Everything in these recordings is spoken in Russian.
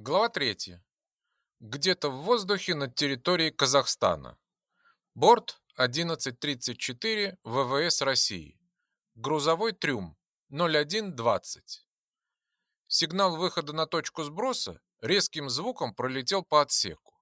Глава 3. Где-то в воздухе над территорией Казахстана. Борт 1134 ВВС России. Грузовой трюм 0120. Сигнал выхода на точку сброса резким звуком пролетел по отсеку.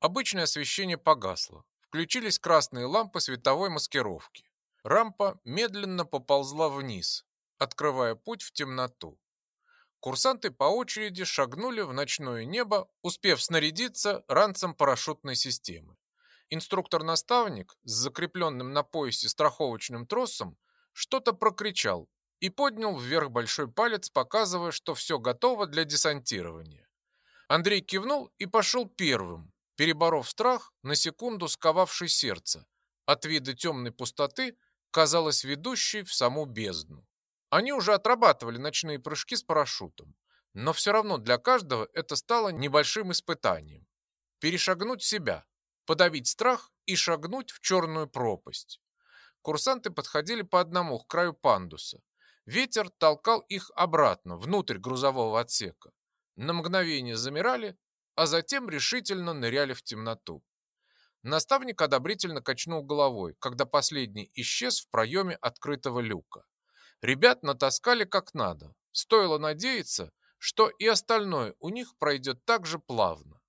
Обычное освещение погасло. Включились красные лампы световой маскировки. Рампа медленно поползла вниз, открывая путь в темноту. Курсанты по очереди шагнули в ночное небо, успев снарядиться ранцем парашютной системы. Инструктор-наставник с закрепленным на поясе страховочным тросом что-то прокричал и поднял вверх большой палец, показывая, что все готово для десантирования. Андрей кивнул и пошел первым, переборов страх, на секунду сковавший сердце. От вида темной пустоты казалось ведущей в саму бездну. Они уже отрабатывали ночные прыжки с парашютом, но все равно для каждого это стало небольшим испытанием. Перешагнуть себя, подавить страх и шагнуть в черную пропасть. Курсанты подходили по одному к краю пандуса. Ветер толкал их обратно, внутрь грузового отсека. На мгновение замирали, а затем решительно ныряли в темноту. Наставник одобрительно качнул головой, когда последний исчез в проеме открытого люка. Ребят натаскали как надо. Стоило надеяться, что и остальное у них пройдет так же плавно.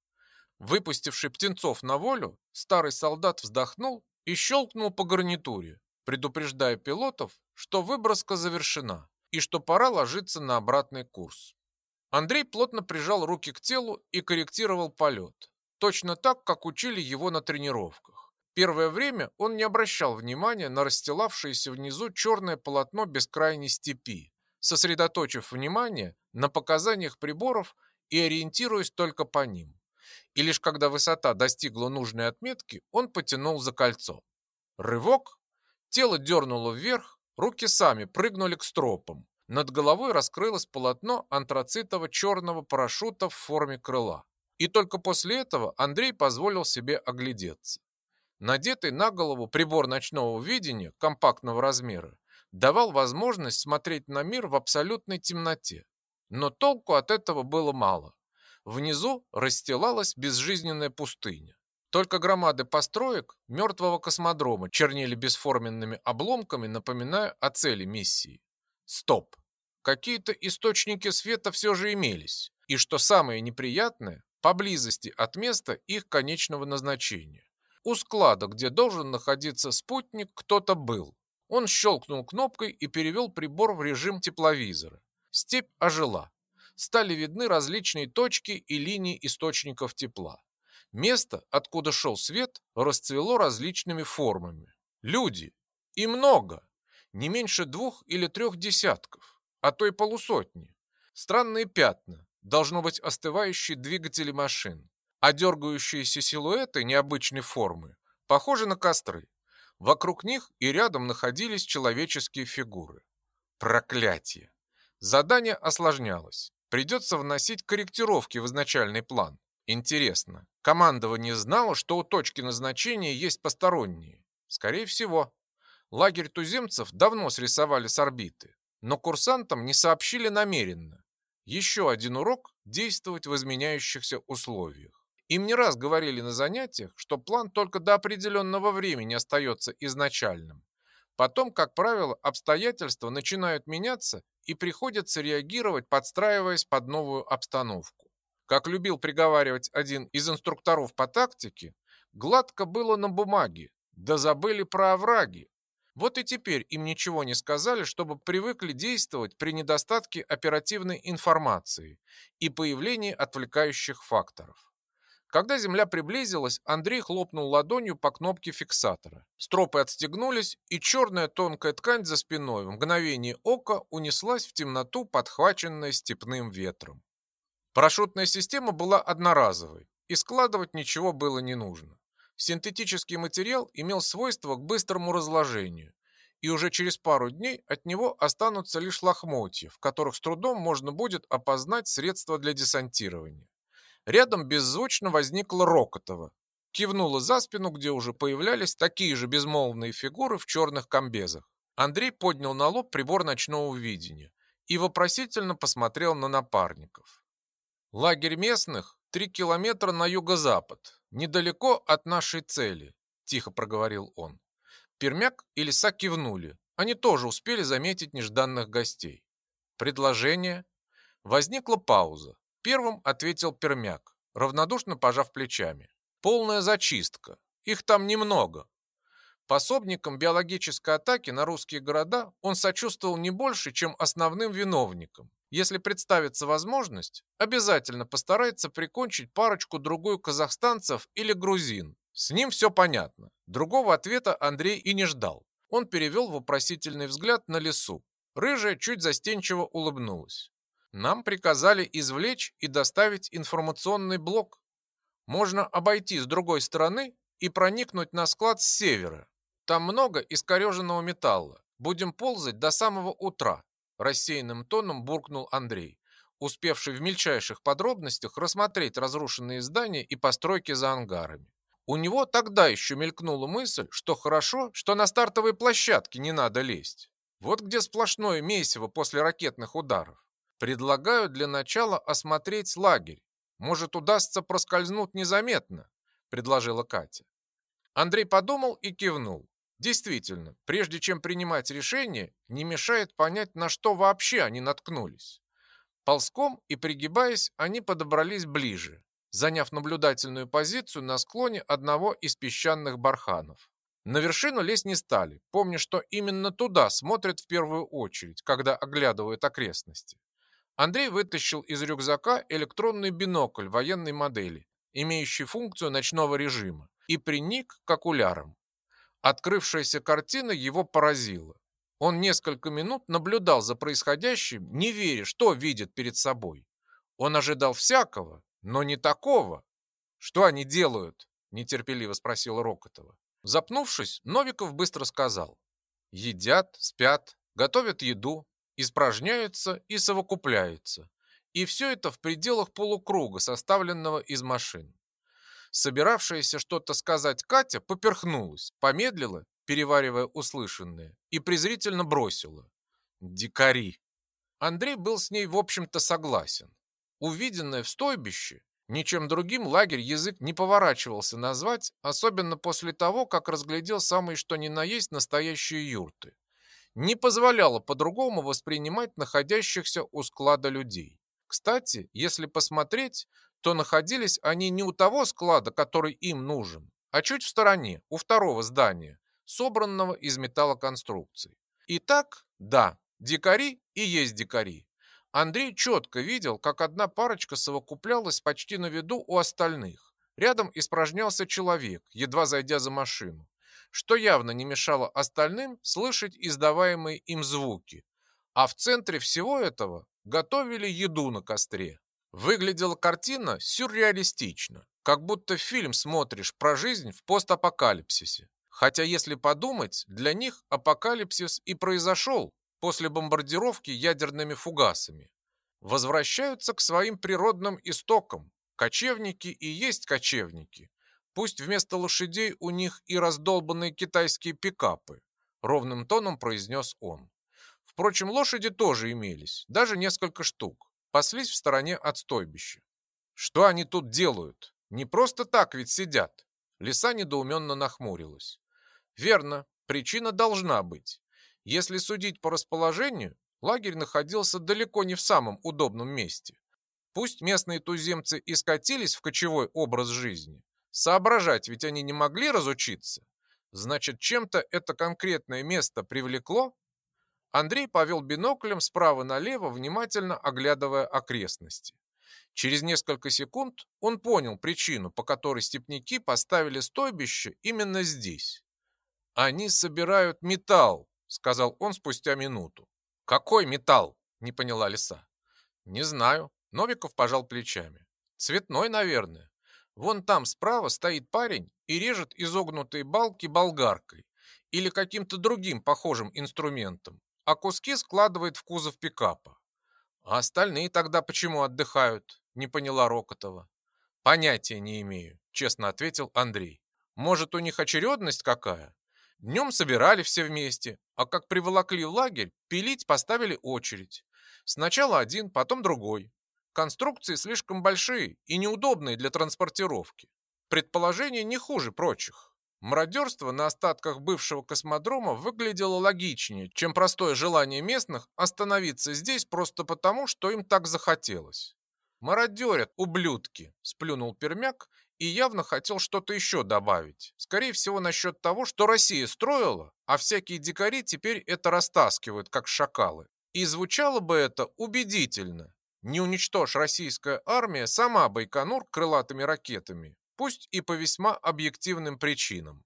Выпустивший птенцов на волю, старый солдат вздохнул и щелкнул по гарнитуре, предупреждая пилотов, что выброска завершена и что пора ложиться на обратный курс. Андрей плотно прижал руки к телу и корректировал полет, точно так, как учили его на тренировках. Первое время он не обращал внимания на расстилавшееся внизу черное полотно бескрайней степи, сосредоточив внимание на показаниях приборов и ориентируясь только по ним. И лишь когда высота достигла нужной отметки, он потянул за кольцо. Рывок, тело дернуло вверх, руки сами прыгнули к стропам. Над головой раскрылось полотно антрацитово-черного парашюта в форме крыла. И только после этого Андрей позволил себе оглядеться. Надетый на голову прибор ночного видения компактного размера давал возможность смотреть на мир в абсолютной темноте. Но толку от этого было мало. Внизу расстилалась безжизненная пустыня. Только громады построек мертвого космодрома чернели бесформенными обломками, напоминая о цели миссии. Стоп! Какие-то источники света все же имелись. И что самое неприятное, поблизости от места их конечного назначения. У склада, где должен находиться спутник, кто-то был. Он щелкнул кнопкой и перевел прибор в режим тепловизора. Степь ожила. Стали видны различные точки и линии источников тепла. Место, откуда шел свет, расцвело различными формами. Люди. И много. Не меньше двух или трех десятков, а то и полусотни. Странные пятна. Должно быть остывающие двигатели машин а дергающиеся силуэты необычной формы похожи на костры. Вокруг них и рядом находились человеческие фигуры. Проклятие! Задание осложнялось. Придется вносить корректировки в изначальный план. Интересно, командование знало, что у точки назначения есть посторонние? Скорее всего. Лагерь туземцев давно срисовали с орбиты, но курсантам не сообщили намеренно. Еще один урок – действовать в изменяющихся условиях. Им не раз говорили на занятиях, что план только до определенного времени остается изначальным. Потом, как правило, обстоятельства начинают меняться и приходится реагировать, подстраиваясь под новую обстановку. Как любил приговаривать один из инструкторов по тактике, гладко было на бумаге, да забыли про овраги. Вот и теперь им ничего не сказали, чтобы привыкли действовать при недостатке оперативной информации и появлении отвлекающих факторов. Когда земля приблизилась, Андрей хлопнул ладонью по кнопке фиксатора. Стропы отстегнулись, и черная тонкая ткань за спиной в мгновение ока унеслась в темноту, подхваченная степным ветром. Парашютная система была одноразовой, и складывать ничего было не нужно. Синтетический материал имел свойство к быстрому разложению, и уже через пару дней от него останутся лишь лохмотья, в которых с трудом можно будет опознать средства для десантирования. Рядом беззвучно возникла Рокотова. Кивнула за спину, где уже появлялись такие же безмолвные фигуры в черных комбезах. Андрей поднял на лоб прибор ночного видения и вопросительно посмотрел на напарников. Лагерь местных три километра на юго-запад, недалеко от нашей цели, тихо проговорил он. Пермяк и Лиса кивнули. Они тоже успели заметить нежданных гостей. Предложение. Возникла пауза. Первым ответил Пермяк, равнодушно пожав плечами. Полная зачистка. Их там немного. Пособникам биологической атаки на русские города он сочувствовал не больше, чем основным виновникам. Если представится возможность, обязательно постарается прикончить парочку-другую казахстанцев или грузин. С ним все понятно. Другого ответа Андрей и не ждал. Он перевел вопросительный взгляд на лесу. Рыжая чуть застенчиво улыбнулась. Нам приказали извлечь и доставить информационный блок. Можно обойти с другой стороны и проникнуть на склад с севера. Там много искореженного металла. Будем ползать до самого утра рассеянным тоном буркнул Андрей, успевший в мельчайших подробностях рассмотреть разрушенные здания и постройки за ангарами. У него тогда еще мелькнула мысль, что хорошо, что на стартовой площадке не надо лезть. Вот где сплошное месиво после ракетных ударов. Предлагаю для начала осмотреть лагерь. Может, удастся проскользнуть незаметно, предложила Катя. Андрей подумал и кивнул. Действительно, прежде чем принимать решение, не мешает понять, на что вообще они наткнулись. Ползком и пригибаясь, они подобрались ближе, заняв наблюдательную позицию на склоне одного из песчаных барханов. На вершину лезть не стали, помня, что именно туда смотрят в первую очередь, когда оглядывают окрестности. Андрей вытащил из рюкзака электронный бинокль военной модели, имеющий функцию ночного режима, и приник к окулярам. Открывшаяся картина его поразила. Он несколько минут наблюдал за происходящим, не веря, что видит перед собой. Он ожидал всякого, но не такого. «Что они делают?» – нетерпеливо спросил Рокотова. Запнувшись, Новиков быстро сказал. «Едят, спят, готовят еду, испражняются и совокупляются. И все это в пределах полукруга, составленного из машин. Собиравшаяся что-то сказать Катя поперхнулась, помедлила, переваривая услышанное, и презрительно бросила. «Дикари!» Андрей был с ней, в общем-то, согласен. Увиденное в стойбище, ничем другим лагерь язык не поворачивался назвать, особенно после того, как разглядел самые что ни на есть настоящие юрты. Не позволяло по-другому воспринимать находящихся у склада людей. Кстати, если посмотреть, то находились они не у того склада, который им нужен, а чуть в стороне, у второго здания, собранного из металлоконструкций. Итак, да, дикари и есть дикари. Андрей четко видел, как одна парочка совокуплялась почти на виду у остальных. Рядом испражнялся человек, едва зайдя за машину, что явно не мешало остальным слышать издаваемые им звуки. А в центре всего этого готовили еду на костре. Выглядела картина сюрреалистично, как будто фильм смотришь про жизнь в постапокалипсисе. Хотя, если подумать, для них апокалипсис и произошел после бомбардировки ядерными фугасами. Возвращаются к своим природным истокам. Кочевники и есть кочевники. Пусть вместо лошадей у них и раздолбанные китайские пикапы, ровным тоном произнес он. Впрочем, лошади тоже имелись, даже несколько штук паслись в стороне от стойбища. Что они тут делают? Не просто так ведь сидят. Лиса недоуменно нахмурилась. Верно, причина должна быть. Если судить по расположению, лагерь находился далеко не в самом удобном месте. Пусть местные туземцы и скатились в кочевой образ жизни, соображать ведь они не могли разучиться. Значит, чем-то это конкретное место привлекло Андрей повел биноклем справа налево, внимательно оглядывая окрестности. Через несколько секунд он понял причину, по которой степняки поставили стойбище именно здесь. «Они собирают металл», — сказал он спустя минуту. «Какой металл?» — не поняла лиса. «Не знаю». Новиков пожал плечами. «Цветной, наверное. Вон там справа стоит парень и режет изогнутые балки болгаркой или каким-то другим похожим инструментом а куски складывает в кузов пикапа. А остальные тогда почему отдыхают? Не поняла Рокотова. Понятия не имею, честно ответил Андрей. Может, у них очередность какая? Днем собирали все вместе, а как приволокли в лагерь, пилить поставили очередь. Сначала один, потом другой. Конструкции слишком большие и неудобные для транспортировки. Предположение не хуже прочих. Мародерство на остатках бывшего космодрома выглядело логичнее, чем простое желание местных остановиться здесь просто потому, что им так захотелось. «Мародерят, ублюдки!» – сплюнул Пермяк и явно хотел что-то еще добавить. Скорее всего, насчет того, что Россия строила, а всякие дикари теперь это растаскивают, как шакалы. И звучало бы это убедительно. Не уничтожь российская армия сама Байконур крылатыми ракетами, пусть и по весьма объективным причинам.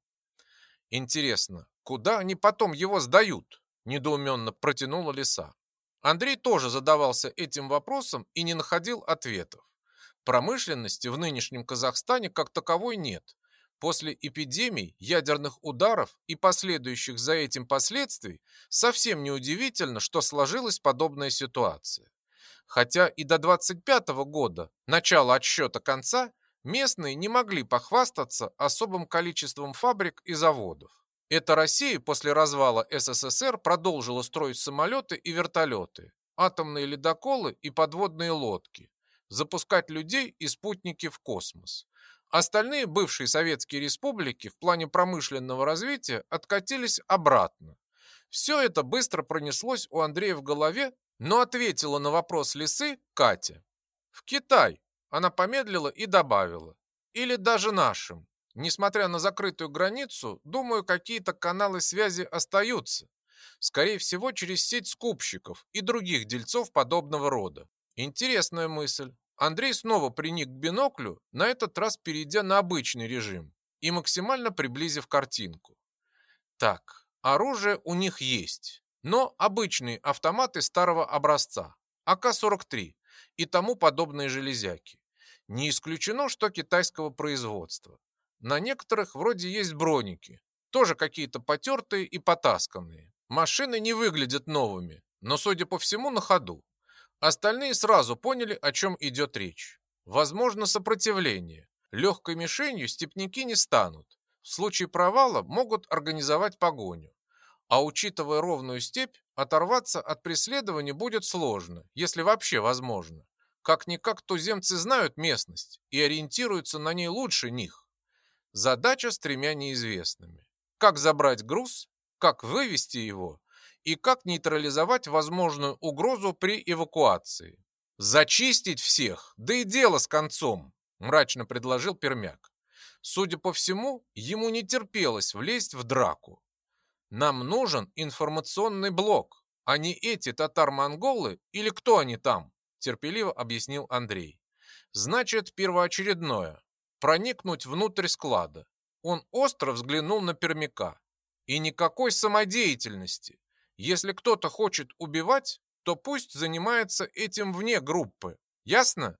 Интересно, куда они потом его сдают? Недоуменно протянула лиса. Андрей тоже задавался этим вопросом и не находил ответов. Промышленности в нынешнем Казахстане как таковой нет. После эпидемий, ядерных ударов и последующих за этим последствий совсем неудивительно, что сложилась подобная ситуация. Хотя и до 25 года, начала отсчета конца, местные не могли похвастаться особым количеством фабрик и заводов. Эта Россия после развала СССР продолжила строить самолеты и вертолеты, атомные ледоколы и подводные лодки, запускать людей и спутники в космос. Остальные бывшие советские республики в плане промышленного развития откатились обратно. Все это быстро пронеслось у Андрея в голове, но ответила на вопрос лисы Катя. В Китай. Она помедлила и добавила. Или даже нашим. Несмотря на закрытую границу, думаю, какие-то каналы связи остаются. Скорее всего, через сеть скупщиков и других дельцов подобного рода. Интересная мысль. Андрей снова приник к биноклю, на этот раз перейдя на обычный режим и максимально приблизив картинку. Так, оружие у них есть, но обычные автоматы старого образца, АК-43 и тому подобные железяки. Не исключено, что китайского производства. На некоторых вроде есть броники, тоже какие-то потертые и потасканные. Машины не выглядят новыми, но, судя по всему, на ходу. Остальные сразу поняли, о чем идет речь. Возможно сопротивление. Легкой мишенью степняки не станут. В случае провала могут организовать погоню. А учитывая ровную степь, оторваться от преследования будет сложно, если вообще возможно. Как-никак туземцы знают местность и ориентируются на ней лучше них. Задача с тремя неизвестными. Как забрать груз, как вывести его и как нейтрализовать возможную угрозу при эвакуации. «Зачистить всех, да и дело с концом», – мрачно предложил Пермяк. Судя по всему, ему не терпелось влезть в драку. «Нам нужен информационный блок, а не эти татар-монголы или кто они там», терпеливо объяснил Андрей. Значит, первоочередное – проникнуть внутрь склада. Он остро взглянул на пермяка. И никакой самодеятельности. Если кто-то хочет убивать, то пусть занимается этим вне группы. Ясно?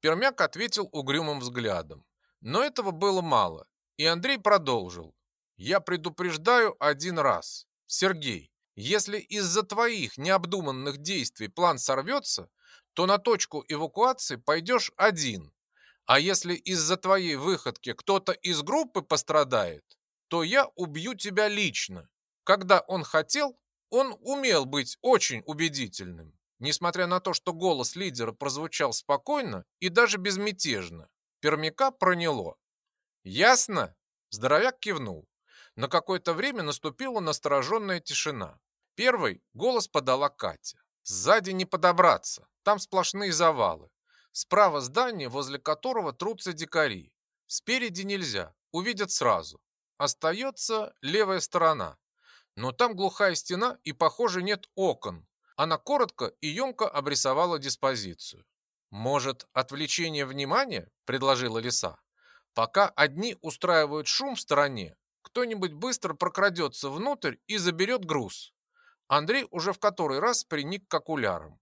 Пермяк ответил угрюмым взглядом. Но этого было мало. И Андрей продолжил. Я предупреждаю один раз. Сергей, если из-за твоих необдуманных действий план сорвется, то на точку эвакуации пойдешь один. А если из-за твоей выходки кто-то из группы пострадает, то я убью тебя лично. Когда он хотел, он умел быть очень убедительным. Несмотря на то, что голос лидера прозвучал спокойно и даже безмятежно, пермяка проняло. «Ясно?» – здоровяк кивнул. На какое-то время наступила настороженная тишина. Первый голос подала Катя. Сзади не подобраться, там сплошные завалы. Справа здание, возле которого трутся дикари. Спереди нельзя, увидят сразу. Остается левая сторона. Но там глухая стена и, похоже, нет окон. Она коротко и емко обрисовала диспозицию. «Может, отвлечение внимания?» – предложила лиса. «Пока одни устраивают шум в стороне, кто-нибудь быстро прокрадется внутрь и заберет груз. Андрей уже в который раз приник к окулярам.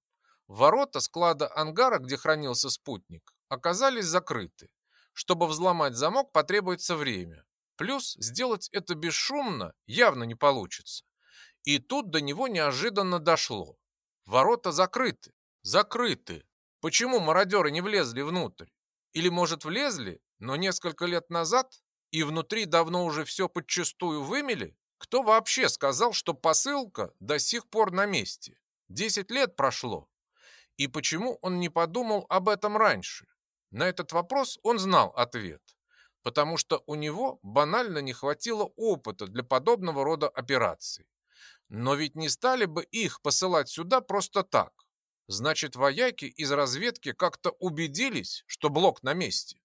Ворота склада ангара, где хранился спутник, оказались закрыты. Чтобы взломать замок, потребуется время. Плюс сделать это бесшумно явно не получится. И тут до него неожиданно дошло. Ворота закрыты. Закрыты. Почему мародеры не влезли внутрь? Или, может, влезли, но несколько лет назад, и внутри давно уже все подчистую вымели? Кто вообще сказал, что посылка до сих пор на месте? Десять лет прошло. И почему он не подумал об этом раньше? На этот вопрос он знал ответ. Потому что у него банально не хватило опыта для подобного рода операций. Но ведь не стали бы их посылать сюда просто так. Значит, вояки из разведки как-то убедились, что блок на месте.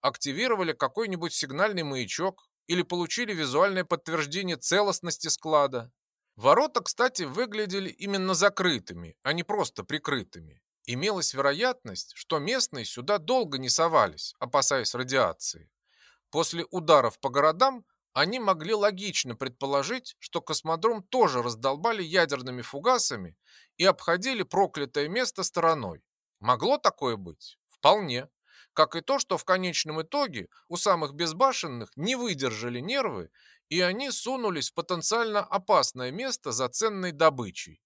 Активировали какой-нибудь сигнальный маячок или получили визуальное подтверждение целостности склада. Ворота, кстати, выглядели именно закрытыми, а не просто прикрытыми. Имелась вероятность, что местные сюда долго не совались, опасаясь радиации. После ударов по городам они могли логично предположить, что космодром тоже раздолбали ядерными фугасами и обходили проклятое место стороной. Могло такое быть? Вполне. Как и то, что в конечном итоге у самых безбашенных не выдержали нервы, и они сунулись в потенциально опасное место за ценной добычей.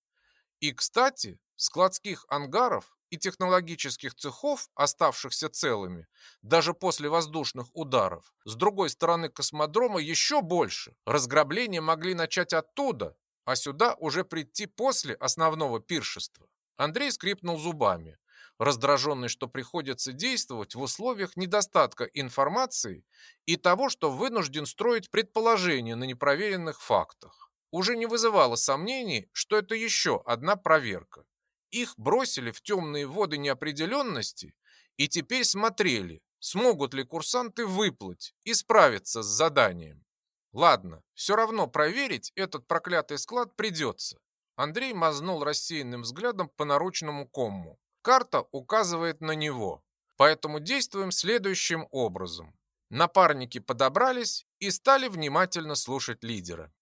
И, кстати, складских ангаров и технологических цехов, оставшихся целыми, даже после воздушных ударов, с другой стороны космодрома еще больше. Разграбления могли начать оттуда, а сюда уже прийти после основного пиршества. Андрей скрипнул зубами, раздраженный, что приходится действовать в условиях недостатка информации и того, что вынужден строить предположения на непроверенных фактах. Уже не вызывало сомнений, что это еще одна проверка. Их бросили в темные воды неопределенности и теперь смотрели, смогут ли курсанты выплыть и справиться с заданием. Ладно, все равно проверить этот проклятый склад придется. Андрей мазнул рассеянным взглядом по наручному кому. Карта указывает на него, поэтому действуем следующим образом. Напарники подобрались и стали внимательно слушать лидера.